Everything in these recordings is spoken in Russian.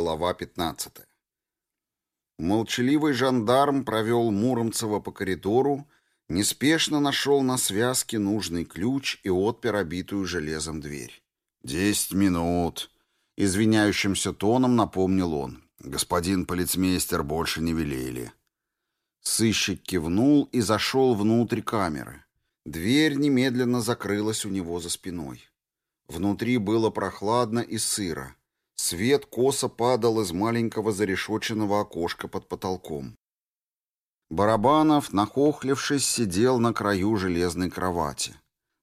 Глава 15. Молчаливый жандарм провел Муромцева по коридору, неспешно нашел на связке нужный ключ и отпер обитую железом дверь. «Десять минут», — извиняющимся тоном напомнил он. «Господин полицмейстер больше не велели». Сыщик кивнул и зашел внутрь камеры. Дверь немедленно закрылась у него за спиной. Внутри было прохладно и сыро. Свет косо падал из маленького зарешоченного окошка под потолком. Барабанов, нахохлившись, сидел на краю железной кровати.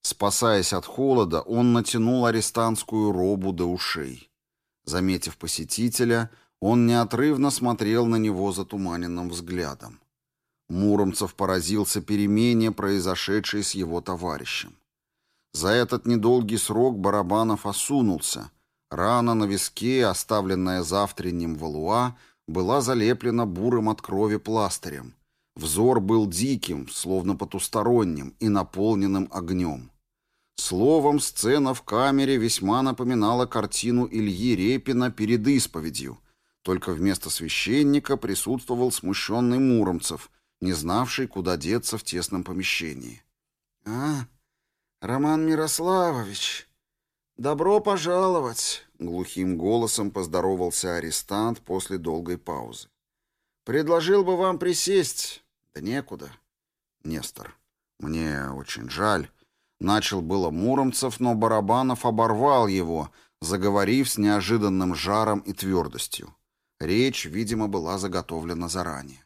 Спасаясь от холода, он натянул арестантскую робу до ушей. Заметив посетителя, он неотрывно смотрел на него затуманенным взглядом. Муромцев поразился перемене, произошедшей с его товарищем. За этот недолгий срок Барабанов осунулся. Рана на виске, оставленная за завтренним валуа, была залеплена бурым от крови пластырем. Взор был диким, словно потусторонним и наполненным огнем. Словом, сцена в камере весьма напоминала картину Ильи Репина перед исповедью, только вместо священника присутствовал смущенный Муромцев, не знавший, куда деться в тесном помещении. «А, Роман Мирославович!» добро пожаловать!» — глухим голосом поздоровался арестант после долгой паузы. «Предложил бы вам присесть, да некуда». «Нестор, мне очень жаль». Начал было Муромцев, но Барабанов оборвал его, заговорив с неожиданным жаром и твердостью. Речь, видимо, была заготовлена заранее.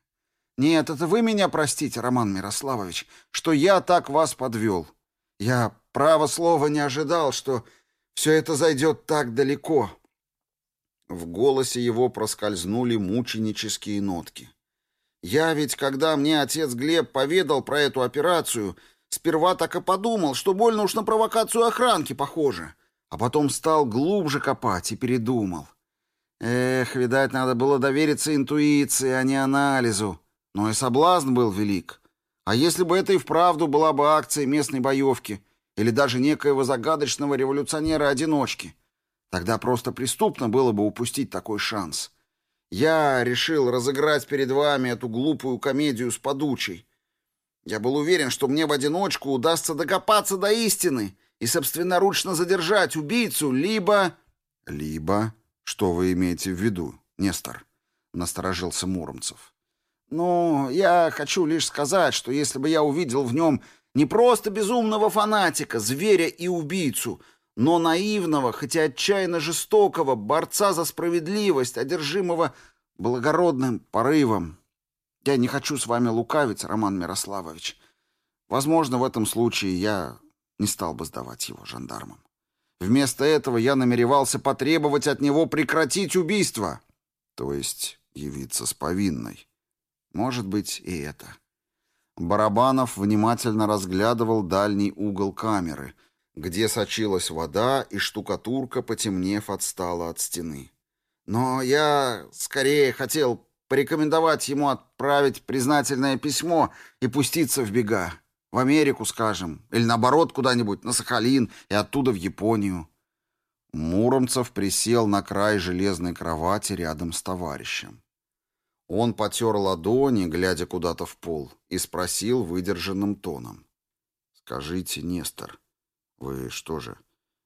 «Нет, это вы меня простите, Роман Мирославович, что я так вас подвел. Я, право слова, не ожидал, что все это зайдет так далеко». В голосе его проскользнули мученические нотки. «Я ведь, когда мне отец Глеб поведал про эту операцию, сперва так и подумал, что больно уж на провокацию охранки похоже, а потом стал глубже копать и передумал. Эх, видать, надо было довериться интуиции, а не анализу. Но и соблазн был велик. А если бы это и вправду была бы акция местной боевки или или даже некоего загадочного революционера-одиночки. Тогда просто преступно было бы упустить такой шанс. Я решил разыграть перед вами эту глупую комедию с подучей. Я был уверен, что мне в одиночку удастся докопаться до истины и собственноручно задержать убийцу, либо... Либо... Что вы имеете в виду, Нестор? Насторожился Муромцев. «Ну, я хочу лишь сказать, что если бы я увидел в нем не просто безумного фанатика, зверя и убийцу, но наивного, хотя отчаянно жестокого, борца за справедливость, одержимого благородным порывом. Я не хочу с вами лукавить, Роман Мирославович. Возможно, в этом случае я не стал бы сдавать его жандармам. Вместо этого я намеревался потребовать от него прекратить убийство, то есть явиться с повинной. Может быть, и это. Барабанов внимательно разглядывал дальний угол камеры, где сочилась вода, и штукатурка, потемнев, отстала от стены. «Но я скорее хотел порекомендовать ему отправить признательное письмо и пуститься в бега. В Америку, скажем, или наоборот куда-нибудь, на Сахалин и оттуда в Японию». Муромцев присел на край железной кровати рядом с товарищем. Он потер ладони, глядя куда-то в пол, и спросил выдержанным тоном. «Скажите, Нестор, вы что же,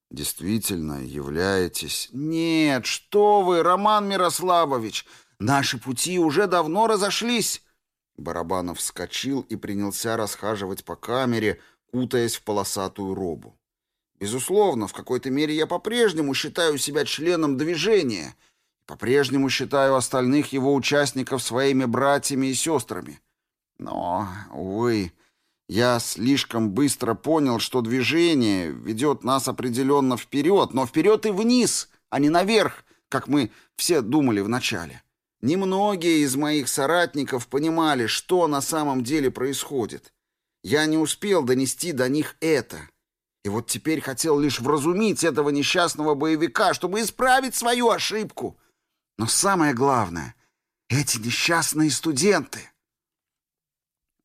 действительно являетесь...» «Нет, что вы, Роман Мирославович! Наши пути уже давно разошлись!» Барабанов вскочил и принялся расхаживать по камере, кутаясь в полосатую робу. «Безусловно, в какой-то мере я по-прежнему считаю себя членом движения, по-прежнему считаю остальных его участников своими братьями и сестрами. Но, увы, я слишком быстро понял, что движение ведет нас определенно вперед, но вперед и вниз, а не наверх, как мы все думали вначале. Немногие из моих соратников понимали, что на самом деле происходит. Я не успел донести до них это. И вот теперь хотел лишь вразумить этого несчастного боевика, чтобы исправить свою ошибку — но самое главное, эти несчастные студенты.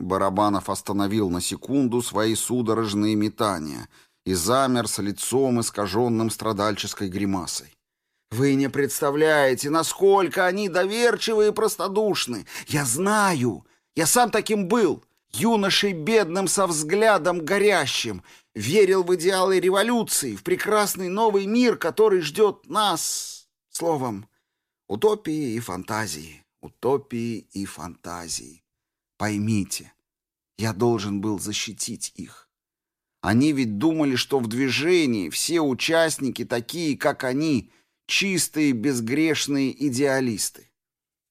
Барабанов остановил на секунду свои судорожные метания и замер с лицом, искаженным страдальческой гримасой. «Вы не представляете, насколько они доверчивы и простодушны! Я знаю! Я сам таким был! Юношей бедным со взглядом горящим! Верил в идеалы революции, в прекрасный новый мир, который ждет нас! Словом, Утопии и фантазии, утопии и фантазии. Поймите, я должен был защитить их. Они ведь думали, что в движении все участники такие, как они, чистые, безгрешные идеалисты.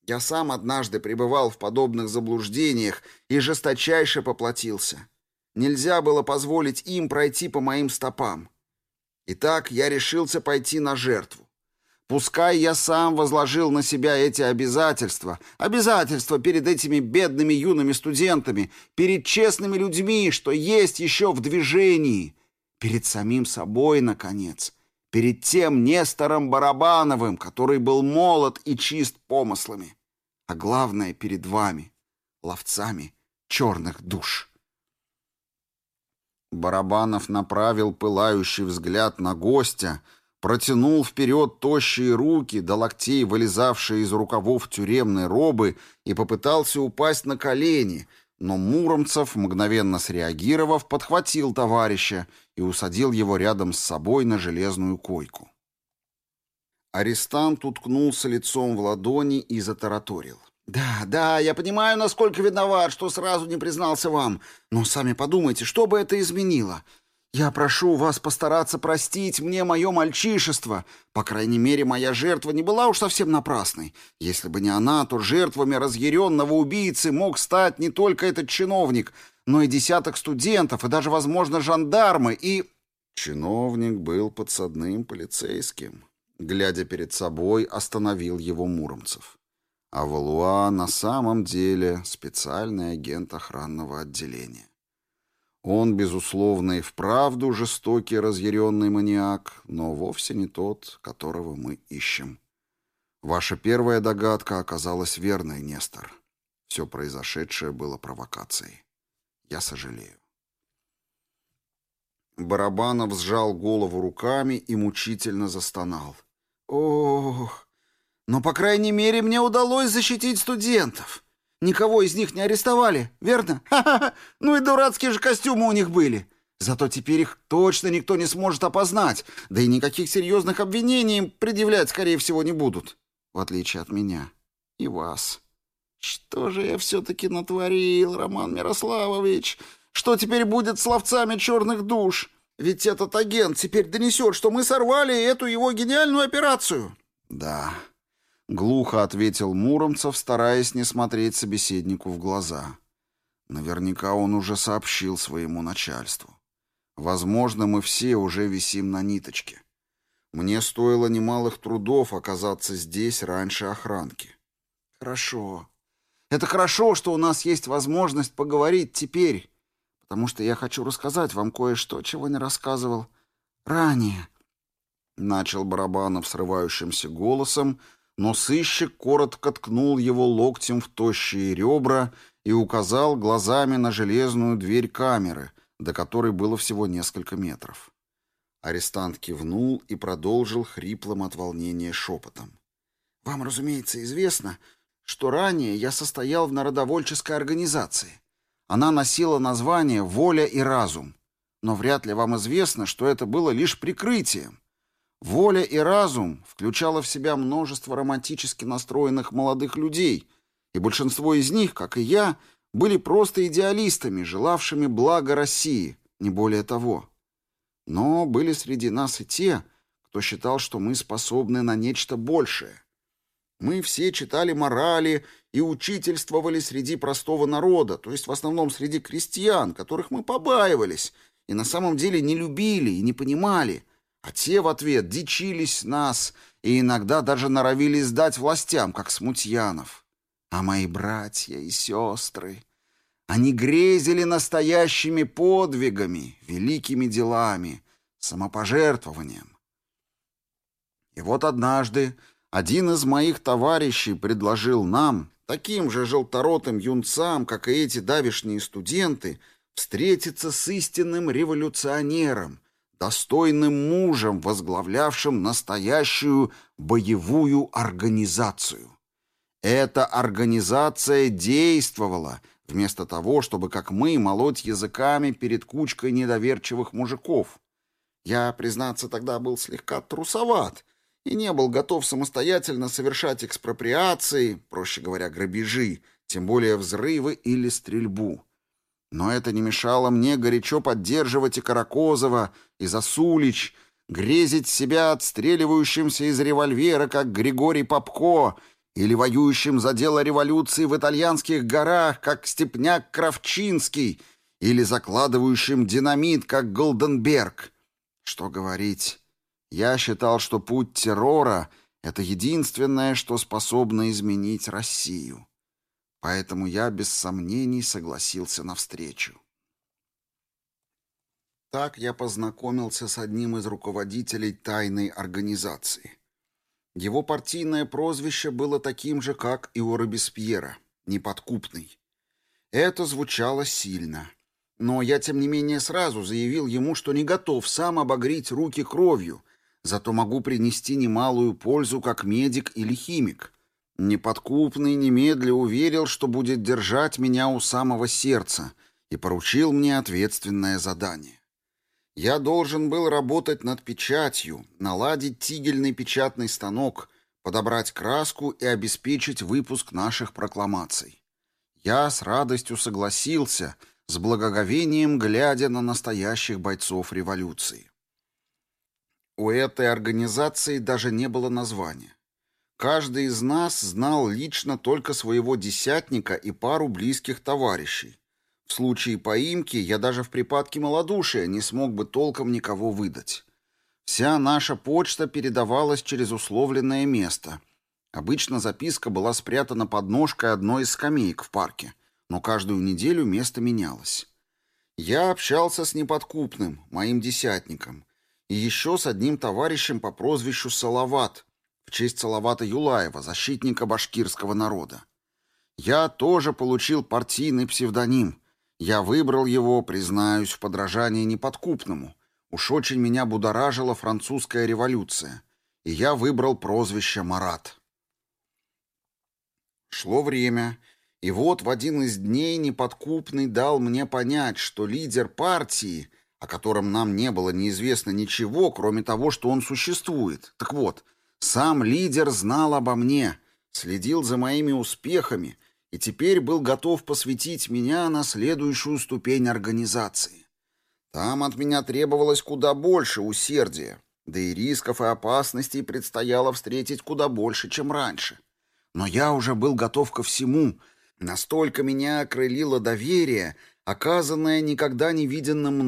Я сам однажды пребывал в подобных заблуждениях и жесточайше поплатился. Нельзя было позволить им пройти по моим стопам. Итак, я решился пойти на жертву. Пускай я сам возложил на себя эти обязательства, обязательства перед этими бедными юными студентами, перед честными людьми, что есть еще в движении, перед самим собой, наконец, перед тем Нестором Барабановым, который был молод и чист помыслами, а главное, перед вами, ловцами черных душ. Барабанов направил пылающий взгляд на гостя — протянул вперед тощие руки до локтей, вылезавшие из рукавов тюремной робы, и попытался упасть на колени, но Муромцев, мгновенно среагировав, подхватил товарища и усадил его рядом с собой на железную койку. Арестант уткнулся лицом в ладони и затараторил. «Да, да, я понимаю, насколько виноват, что сразу не признался вам, но сами подумайте, что бы это изменило? Я прошу вас постараться простить мне мое мальчишество. По крайней мере, моя жертва не была уж совсем напрасной. Если бы не она, то жертвами разъяренного убийцы мог стать не только этот чиновник, но и десяток студентов, и даже, возможно, жандармы, и...» Чиновник был подсадным полицейским. Глядя перед собой, остановил его Муромцев. А Валуа на самом деле специальный агент охранного отделения. Он, безусловно, и вправду жестокий разъяренный маньяк, но вовсе не тот, которого мы ищем. Ваша первая догадка оказалась верной, Нестор. Все произошедшее было провокацией. Я сожалею. Барабанов сжал голову руками и мучительно застонал. «Ох, но, по крайней мере, мне удалось защитить студентов!» Никого из них не арестовали, верно? Ха-ха-ха! Ну и дурацкие же костюмы у них были. Зато теперь их точно никто не сможет опознать, да и никаких серьезных обвинений им предъявлять, скорее всего, не будут. В отличие от меня и вас. Что же я все-таки натворил, Роман Мирославович? Что теперь будет с ловцами черных душ? Ведь этот агент теперь донесет, что мы сорвали эту его гениальную операцию. Да, Глухо ответил Муромцев, стараясь не смотреть собеседнику в глаза. Наверняка он уже сообщил своему начальству. Возможно, мы все уже висим на ниточке. Мне стоило немалых трудов оказаться здесь раньше охранки. Хорошо. Это хорошо, что у нас есть возможность поговорить теперь, потому что я хочу рассказать вам кое-что, чего не рассказывал ранее. Начал Барабанов срывающимся голосом, — но сыщик коротко ткнул его локтем в тощие ребра и указал глазами на железную дверь камеры, до которой было всего несколько метров. Арестант кивнул и продолжил хриплым от волнения шепотом. «Вам, разумеется, известно, что ранее я состоял в народовольческой организации. Она носила название «Воля и разум». Но вряд ли вам известно, что это было лишь прикрытием. Воля и разум включало в себя множество романтически настроенных молодых людей, и большинство из них, как и я, были просто идеалистами, желавшими блага России, не более того. Но были среди нас и те, кто считал, что мы способны на нечто большее. Мы все читали морали и учительствовали среди простого народа, то есть в основном среди крестьян, которых мы побаивались и на самом деле не любили и не понимали – а те в ответ дичились нас и иногда даже норовили сдать властям, как смутьянов. А мои братья и сестры, они грезили настоящими подвигами, великими делами, самопожертвованием. И вот однажды один из моих товарищей предложил нам, таким же желторотым юнцам, как и эти давишние студенты, встретиться с истинным революционером — достойным мужем, возглавлявшим настоящую боевую организацию. Эта организация действовала, вместо того, чтобы, как мы, молоть языками перед кучкой недоверчивых мужиков. Я, признаться, тогда был слегка трусоват и не был готов самостоятельно совершать экспроприации, проще говоря, грабежи, тем более взрывы или стрельбу. Но это не мешало мне горячо поддерживать и Каракозова, и Засулич, грезить себя отстреливающимся из револьвера, как Григорий Попко, или воюющим за дело революции в итальянских горах, как Степняк Кравчинский, или закладывающим динамит, как Голденберг. Что говорить, я считал, что путь террора — это единственное, что способно изменить Россию. поэтому я без сомнений согласился навстречу. Так я познакомился с одним из руководителей тайной организации. Его партийное прозвище было таким же, как и у Робеспьера – «Неподкупный». Это звучало сильно. Но я, тем не менее, сразу заявил ему, что не готов сам обогреть руки кровью, зато могу принести немалую пользу как медик или химик – Неподкупный немедля уверил, что будет держать меня у самого сердца, и поручил мне ответственное задание. Я должен был работать над печатью, наладить тигельный печатный станок, подобрать краску и обеспечить выпуск наших прокламаций. Я с радостью согласился, с благоговением глядя на настоящих бойцов революции. У этой организации даже не было названия. Каждый из нас знал лично только своего десятника и пару близких товарищей, в случае поимки я даже в припадке малодушия не смог бы толком никого выдать. Вся наша почта передавалась через условленное место. Обычно записка была спрятана под ножкой одной из скамеек в парке, но каждую неделю место менялось. Я общался с неподкупным, моим десятником, и еще с одним товарищем по прозвищу Салават, в честь Салавата Юлаева, защитника башкирского народа. Я тоже получил партийный псевдоним — я выбрал его, признаюсь, в подражании неподкупному. Уж очень меня будоражила французская революция, и я выбрал прозвище Марат. Шло время, и вот в один из дней неподкупный дал мне понять, что лидер партии, о котором нам не было неизвестно ничего, кроме того, что он существует. Так вот, сам лидер знал обо мне, следил за моими успехами — и теперь был готов посвятить меня на следующую ступень организации. Там от меня требовалось куда больше усердия, да и рисков и опасностей предстояло встретить куда больше, чем раньше. Но я уже был готов ко всему, настолько меня окрылило доверие, оказанное никогда не виденным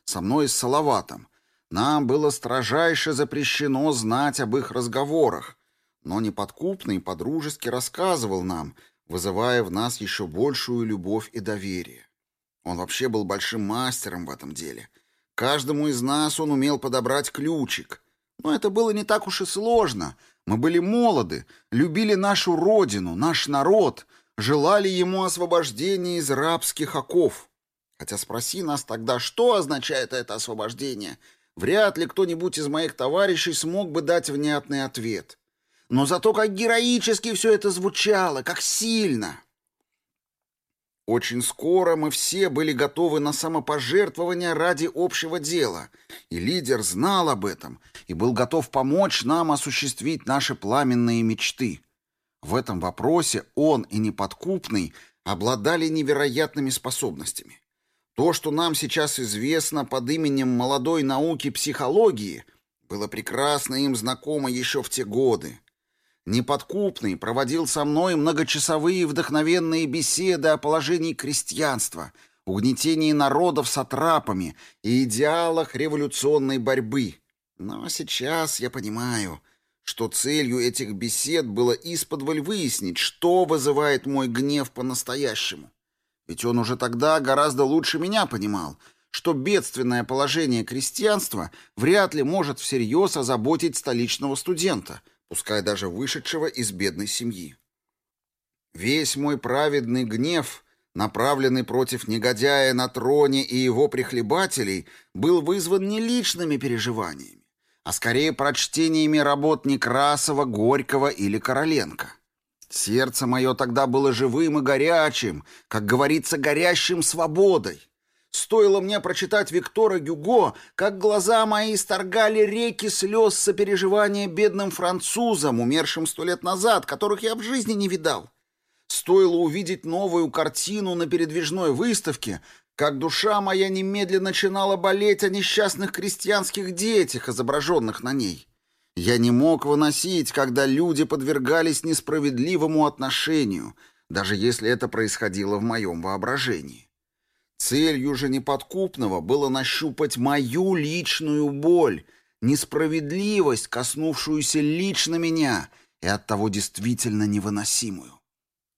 мной человеком. Лидер общался с нами устами неподкупного, со мной с Салаватом, нам было строжайше запрещено знать об их разговорах, но неподкупный подружески рассказывал нам, вызывая в нас еще большую любовь и доверие. Он вообще был большим мастером в этом деле. Каждому из нас он умел подобрать ключик. Но это было не так уж и сложно. Мы были молоды, любили нашу родину, наш народ, желали ему освобождения из рабских оков. Хотя спроси нас тогда, что означает это освобождение, вряд ли кто-нибудь из моих товарищей смог бы дать внятный ответ. Но зато как героически все это звучало, как сильно! Очень скоро мы все были готовы на самопожертвование ради общего дела, и лидер знал об этом и был готов помочь нам осуществить наши пламенные мечты. В этом вопросе он и неподкупный обладали невероятными способностями. То, что нам сейчас известно под именем молодой науки психологии, было прекрасно им знакомо еще в те годы. Неподкупный проводил со мной многочасовые вдохновенные беседы о положении крестьянства, угнетении народов сатрапами и идеалах революционной борьбы. Но сейчас я понимаю, что целью этих бесед было исподволь выяснить, что вызывает мой гнев по-настоящему. Ведь он уже тогда гораздо лучше меня понимал, что бедственное положение крестьянства вряд ли может всерьез озаботить столичного студента, пускай даже вышедшего из бедной семьи. Весь мой праведный гнев, направленный против негодяя на троне и его прихлебателей, был вызван не личными переживаниями, а скорее прочтениями работ Некрасова, Горького или Короленко. Сердце мое тогда было живым и горячим, как говорится, горящим свободой. Стоило мне прочитать Виктора Гюго, как глаза мои сторгали реки слез сопереживания бедным французам, умершим сто лет назад, которых я в жизни не видал. Стоило увидеть новую картину на передвижной выставке, как душа моя немедленно начинала болеть о несчастных крестьянских детях, изображенных на ней. Я не мог выносить, когда люди подвергались несправедливому отношению, даже если это происходило в моем воображении. Целью же неподкупного было нащупать мою личную боль, несправедливость, коснувшуюся лично меня и оттого действительно невыносимую.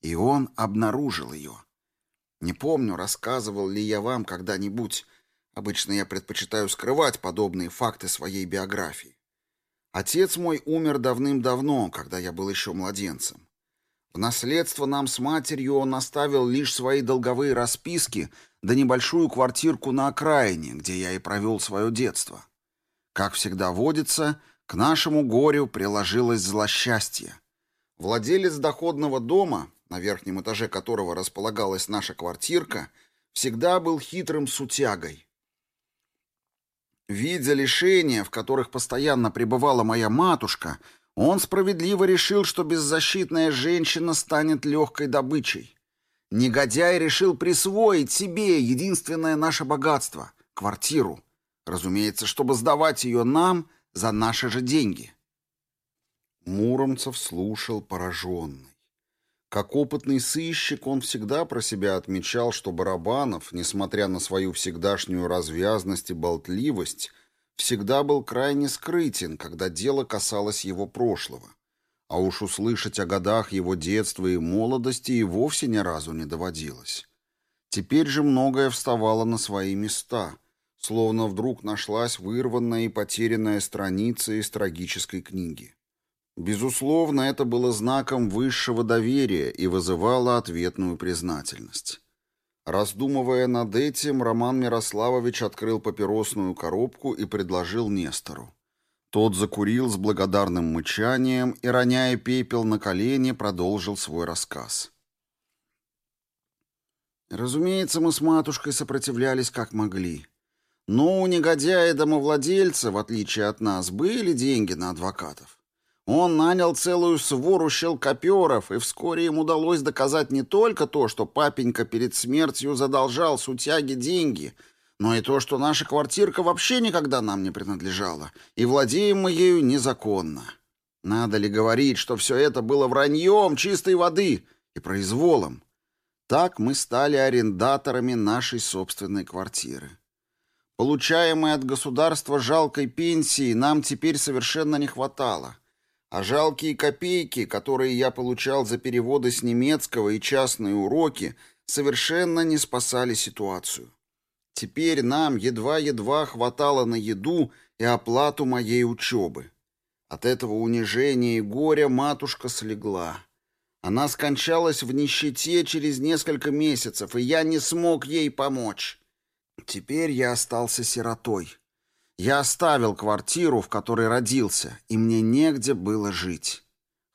И он обнаружил ее. Не помню, рассказывал ли я вам когда-нибудь, обычно я предпочитаю скрывать подобные факты своей биографии, Отец мой умер давным-давно, когда я был еще младенцем. В наследство нам с матерью он оставил лишь свои долговые расписки да небольшую квартирку на окраине, где я и провел свое детство. Как всегда водится, к нашему горю приложилось злосчастье. Владелец доходного дома, на верхнем этаже которого располагалась наша квартирка, всегда был хитрым сутягой, Видя лишения, в которых постоянно пребывала моя матушка, он справедливо решил, что беззащитная женщина станет легкой добычей. Негодяй решил присвоить себе единственное наше богатство — квартиру. Разумеется, чтобы сдавать ее нам за наши же деньги. Муромцев слушал пораженный. Как Как опытный сыщик, он всегда про себя отмечал, что Барабанов, несмотря на свою всегдашнюю развязность и болтливость, всегда был крайне скрытен, когда дело касалось его прошлого. А уж услышать о годах его детства и молодости и вовсе ни разу не доводилось. Теперь же многое вставало на свои места, словно вдруг нашлась вырванная и потерянная страница из трагической книги. Безусловно, это было знаком высшего доверия и вызывало ответную признательность. Раздумывая над этим, Роман Мирославович открыл папиросную коробку и предложил Нестору. Тот закурил с благодарным мычанием и, роняя пепел на колени, продолжил свой рассказ. Разумеется, мы с матушкой сопротивлялись как могли. Но у негодяя-домовладельца, в отличие от нас, были деньги на адвокатов. Он нанял целую свору щелкоперов, и вскоре им удалось доказать не только то, что папенька перед смертью задолжал с утяги деньги, но и то, что наша квартирка вообще никогда нам не принадлежала, и владеем мы ею незаконно. Надо ли говорить, что все это было враньем чистой воды и произволом? Так мы стали арендаторами нашей собственной квартиры. Получаемой от государства жалкой пенсии нам теперь совершенно не хватало — а жалкие копейки, которые я получал за переводы с немецкого и частные уроки, совершенно не спасали ситуацию. Теперь нам едва-едва хватало на еду и оплату моей учебы. От этого унижения и горя матушка слегла. Она скончалась в нищете через несколько месяцев, и я не смог ей помочь. Теперь я остался сиротой. Я оставил квартиру, в которой родился, и мне негде было жить.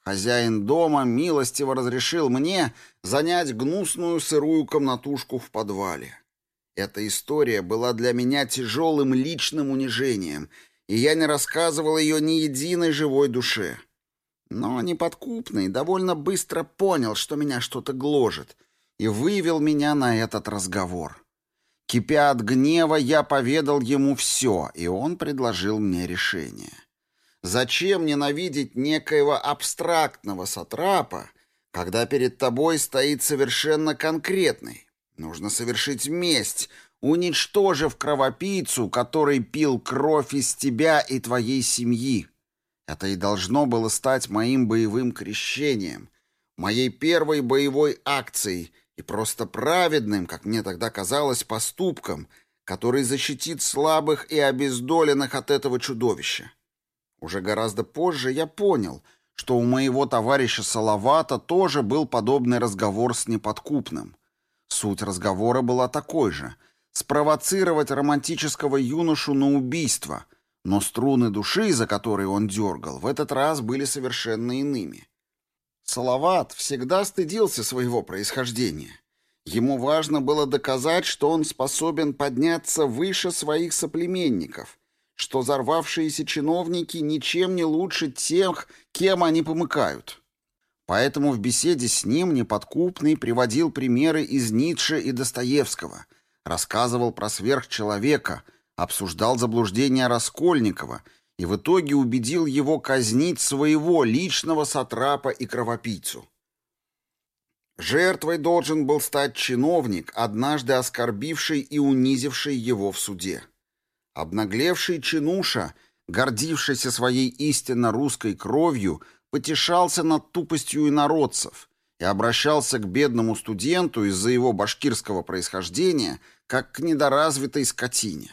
Хозяин дома милостиво разрешил мне занять гнусную сырую комнатушку в подвале. Эта история была для меня тяжелым личным унижением, и я не рассказывал ее ни единой живой душе. Но неподкупный довольно быстро понял, что меня что-то гложет, и вывел меня на этот разговор. Кипя от гнева, я поведал ему все, и он предложил мне решение. Зачем ненавидеть некоего абстрактного сатрапа, когда перед тобой стоит совершенно конкретный? Нужно совершить месть, уничтожив кровопийцу, который пил кровь из тебя и твоей семьи. Это и должно было стать моим боевым крещением, моей первой боевой акцией — и просто праведным, как мне тогда казалось, поступком, который защитит слабых и обездоленных от этого чудовища. Уже гораздо позже я понял, что у моего товарища Салавата тоже был подобный разговор с неподкупным. Суть разговора была такой же — спровоцировать романтического юношу на убийство, но струны души, за которые он дергал, в этот раз были совершенно иными. Салават всегда стыдился своего происхождения. Ему важно было доказать, что он способен подняться выше своих соплеменников, что зарвавшиеся чиновники ничем не лучше тех, кем они помыкают. Поэтому в беседе с ним неподкупный приводил примеры из Ницше и Достоевского, рассказывал про сверхчеловека, обсуждал заблуждения Раскольникова – и в итоге убедил его казнить своего личного сатрапа и кровопийцу. Жертвой должен был стать чиновник, однажды оскорбивший и унизивший его в суде. Обнаглевший чинуша, гордившийся своей истинно русской кровью, потешался над тупостью инородцев и обращался к бедному студенту из-за его башкирского происхождения как к недоразвитой скотине.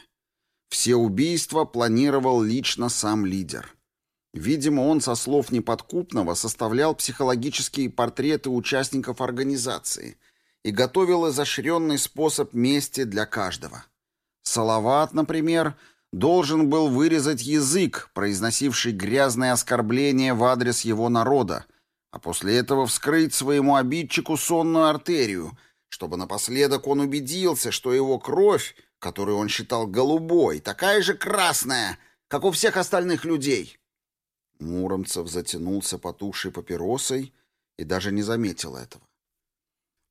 Все убийства планировал лично сам лидер. Видимо, он со слов неподкупного составлял психологические портреты участников организации и готовил изощренный способ мести для каждого. Салават, например, должен был вырезать язык, произносивший грязные оскорбления в адрес его народа, а после этого вскрыть своему обидчику сонную артерию, чтобы напоследок он убедился, что его кровь которую он считал голубой, такая же красная, как у всех остальных людей. Муромцев затянулся потухшей папиросой и даже не заметил этого.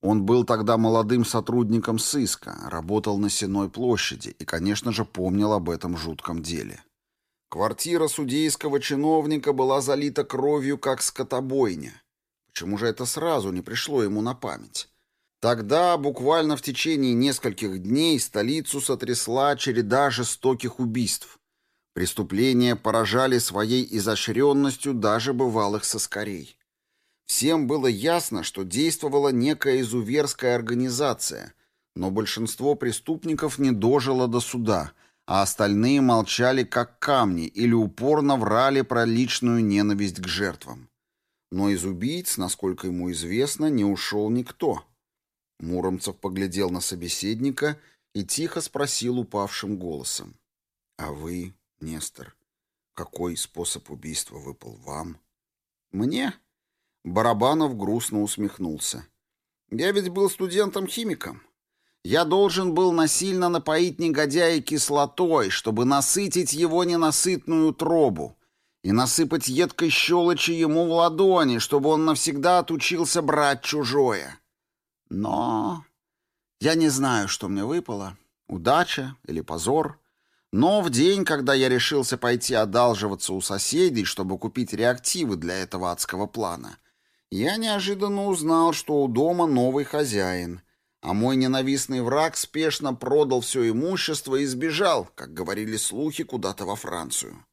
Он был тогда молодым сотрудником сыска, работал на Сеной площади и, конечно же, помнил об этом жутком деле. Квартира судейского чиновника была залита кровью, как скотобойня. Почему же это сразу не пришло ему на память? Тогда буквально в течение нескольких дней столицу сотрясла череда жестоких убийств. Преступления поражали своей изощренностью даже бывалых соскорей. Всем было ясно, что действовала некая изуверская организация, но большинство преступников не дожило до суда, а остальные молчали как камни или упорно врали про личную ненависть к жертвам. Но из убийц, насколько ему известно, не ушел никто – Муромцев поглядел на собеседника и тихо спросил упавшим голосом. «А вы, Нестор, какой способ убийства выпал вам?» «Мне?» Барабанов грустно усмехнулся. «Я ведь был студентом-химиком. Я должен был насильно напоить негодяя кислотой, чтобы насытить его ненасытную тробу и насыпать едкой щелочи ему в ладони, чтобы он навсегда отучился брать чужое. Но я не знаю, что мне выпало, удача или позор. Но в день, когда я решился пойти одалживаться у соседей, чтобы купить реактивы для этого адского плана, я неожиданно узнал, что у дома новый хозяин, а мой ненавистный враг спешно продал все имущество и сбежал, как говорили слухи, куда-то во Францию.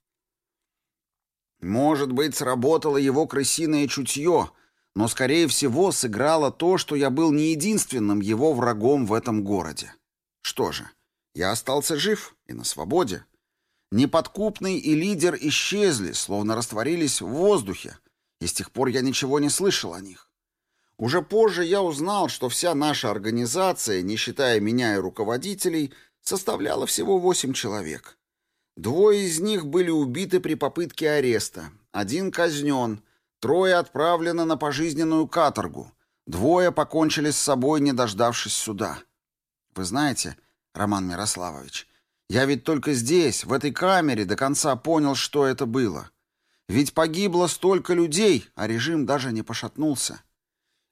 Может быть, сработало его крысиное чутье, но, скорее всего, сыграло то, что я был не единственным его врагом в этом городе. Что же, я остался жив и на свободе. Неподкупный и лидер исчезли, словно растворились в воздухе, и с тех пор я ничего не слышал о них. Уже позже я узнал, что вся наша организация, не считая меня и руководителей, составляла всего восемь человек. Двое из них были убиты при попытке ареста, один казнен, Трое отправлено на пожизненную каторгу. Двое покончили с собой, не дождавшись суда. Вы знаете, Роман Мирославович, я ведь только здесь, в этой камере, до конца понял, что это было. Ведь погибло столько людей, а режим даже не пошатнулся.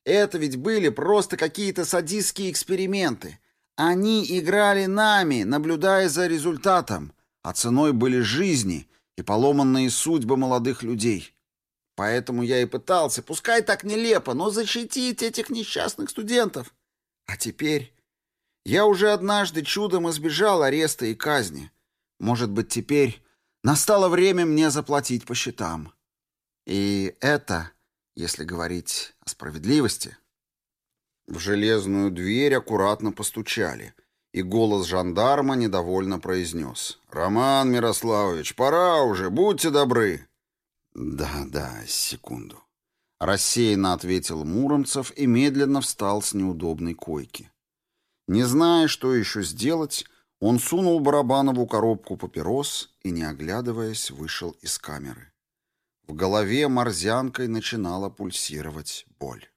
Это ведь были просто какие-то садистские эксперименты. Они играли нами, наблюдая за результатом, а ценой были жизни и поломанные судьбы молодых людей. Поэтому я и пытался, пускай так нелепо, но защитить этих несчастных студентов. А теперь я уже однажды чудом избежал ареста и казни. Может быть, теперь настало время мне заплатить по счетам. И это, если говорить о справедливости... В железную дверь аккуратно постучали, и голос жандарма недовольно произнес. «Роман Мирославович, пора уже, будьте добры!» «Да, да, секунду». Рассеянно ответил Муромцев и медленно встал с неудобной койки. Не зная, что еще сделать, он сунул Барабанову коробку папирос и, не оглядываясь, вышел из камеры. В голове морзянкой начинала пульсировать боль.